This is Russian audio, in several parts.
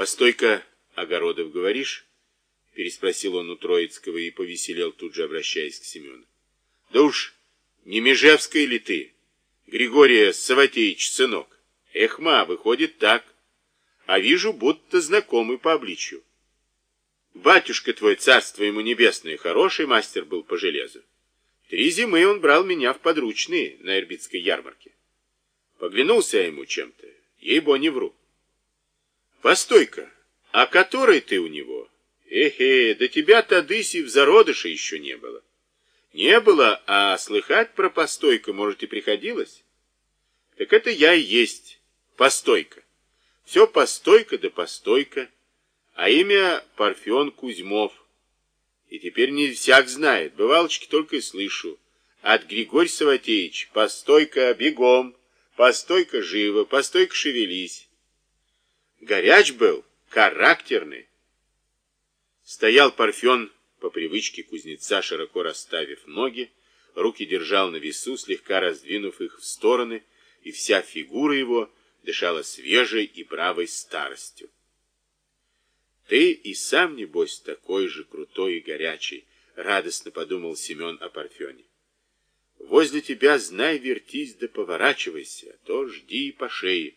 Постой-ка, Огородов, говоришь? Переспросил он у Троицкого и повеселел, тут же обращаясь к Семену. Да уж, не Межевская ли ты, Григория Саватеевич, сынок? Эхма, выходит так. А вижу, будто знакомый по обличью. Батюшка твой, царство ему небесное, хороший мастер был по железу. Три зимы он брал меня в подручные на Ирбитской ярмарке. Поглянулся я ему чем-то, ей-бо не вру. Постой-ка, а который ты у него? Эхе, до тебя Тадыси в зародыше еще не было. Не было, а слыхать про постойка, может, и приходилось? Так это я и есть, постойка. Все постойка да постойка, а имя Парфен Кузьмов. И теперь не всяк знает, бывалочки только и слышу. От Григорь Саватеевич, постойка бегом, постойка живо, постойка шевелись. Горяч был, характерный. Стоял Парфен по привычке кузнеца, широко расставив ноги, руки держал на весу, слегка раздвинув их в стороны, и вся фигура его дышала свежей и бравой старостью. Ты и сам, небось, такой же крутой и горячий, радостно подумал Семен о Парфене. Возле тебя, знай, вертись да поворачивайся, а то жди по шее.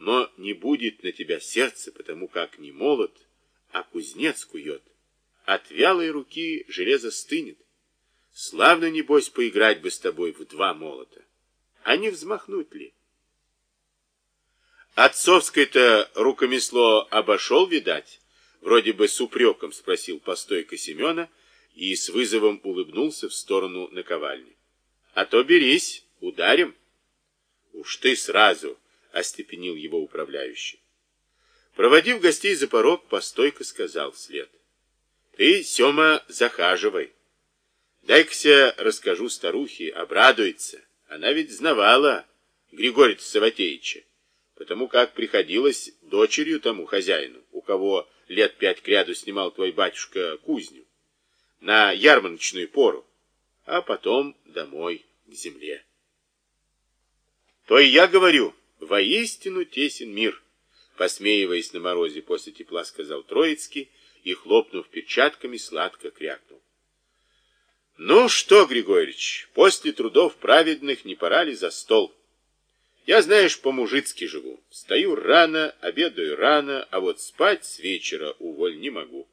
Но не будет на тебя сердце, потому как не молот, а кузнец кует. От вялой руки железо стынет. Славно, небось, поиграть бы с тобой в два молота. А не взмахнуть ли? Отцовское-то рукомесло обошел, видать? Вроде бы с упреком спросил постойка Семена и с вызовом улыбнулся в сторону наковальни. А то берись, ударим. Уж ты сразу, остепенил его управляющий. Проводив гостей за порог, постойка сказал вслед. Ты, Сема, захаживай. Дай-ка расскажу старухе, обрадуется. Она ведь знавала Григория Саватеевича, потому как приходилось дочерью тому хозяину, у кого лет пять кряду снимал твой батюшка кузню, на ярмарочную пору, а потом домой, к земле. То и я говорю, воистину тесен мир, посмеиваясь на морозе после тепла, сказал Троицкий, и, хлопнув перчатками, сладко крякнул. Ну что, Григорьевич, после трудов праведных не пора ли за стол? Я, знаешь, по-мужицки живу. Встаю рано, обедаю рано, а вот спать с вечера, уволь, не могу.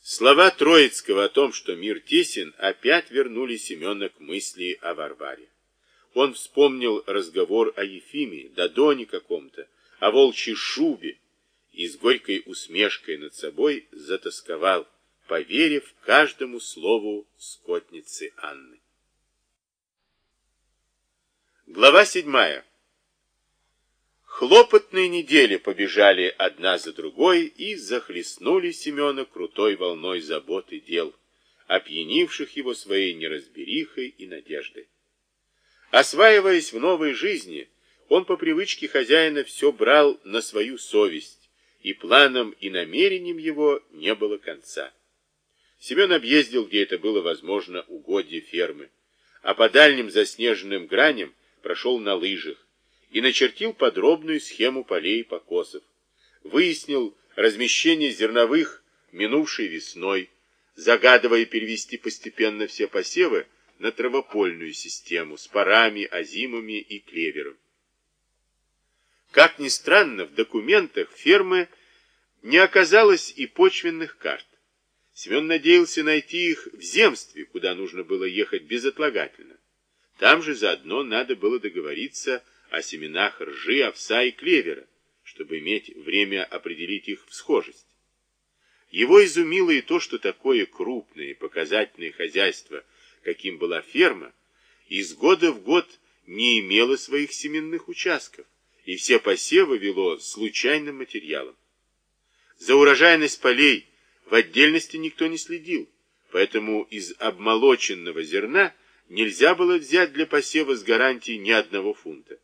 Слова Троицкого о том, что мир тесен, опять вернули Семена к мысли о Варваре. Он вспомнил разговор о Ефиме, Дадоне каком-то, о волчьей шубе, и с горькой усмешкой над собой затасковал, поверив каждому слову скотницы Анны. Глава седьмая. Хлопотные недели побежали одна за другой и захлестнули Семена крутой волной забот и дел, опьянивших его своей неразберихой и надеждой. Осваиваясь в новой жизни, он по привычке хозяина все брал на свою совесть, и планам и намерениям его не было конца. Семен объездил, где это было возможно, угодья фермы, а по дальним заснеженным граням прошел на лыжах и начертил подробную схему полей и покосов, выяснил размещение зерновых минувшей весной, загадывая перевести постепенно все посевы на травопольную систему с парами, озимами и клевером. Как ни странно, в документах фермы не оказалось и почвенных карт. Семен надеялся найти их в земстве, куда нужно было ехать безотлагательно. Там же заодно надо было договориться о семенах ржи, овса и клевера, чтобы иметь время определить их всхожесть. Его изумило и то, что такое крупное и показательное хозяйство, каким была ферма, из года в год не имело своих семенных участков и все посевы вело случайным материалом. За урожайность полей в отдельности никто не следил, поэтому из обмолоченного зерна нельзя было взять для посева с гарантией ни одного фунта.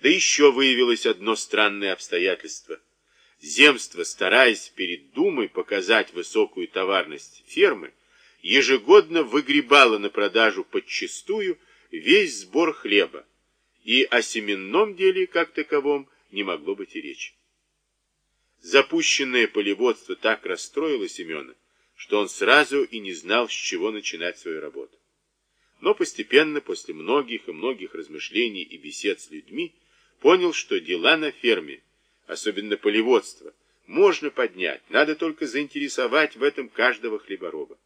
Да еще выявилось одно странное обстоятельство. Земство, стараясь перед Думой показать высокую товарность фермы, ежегодно выгребало на продажу подчистую весь сбор хлеба, и о семенном деле как таковом не могло быть и речи. Запущенное полеводство так расстроило Семена, что он сразу и не знал, с чего начинать свою работу. Но постепенно, после многих и многих размышлений и бесед с людьми, понял, что дела на ферме, особенно полеводство, можно поднять, надо только заинтересовать в этом каждого хлебороба.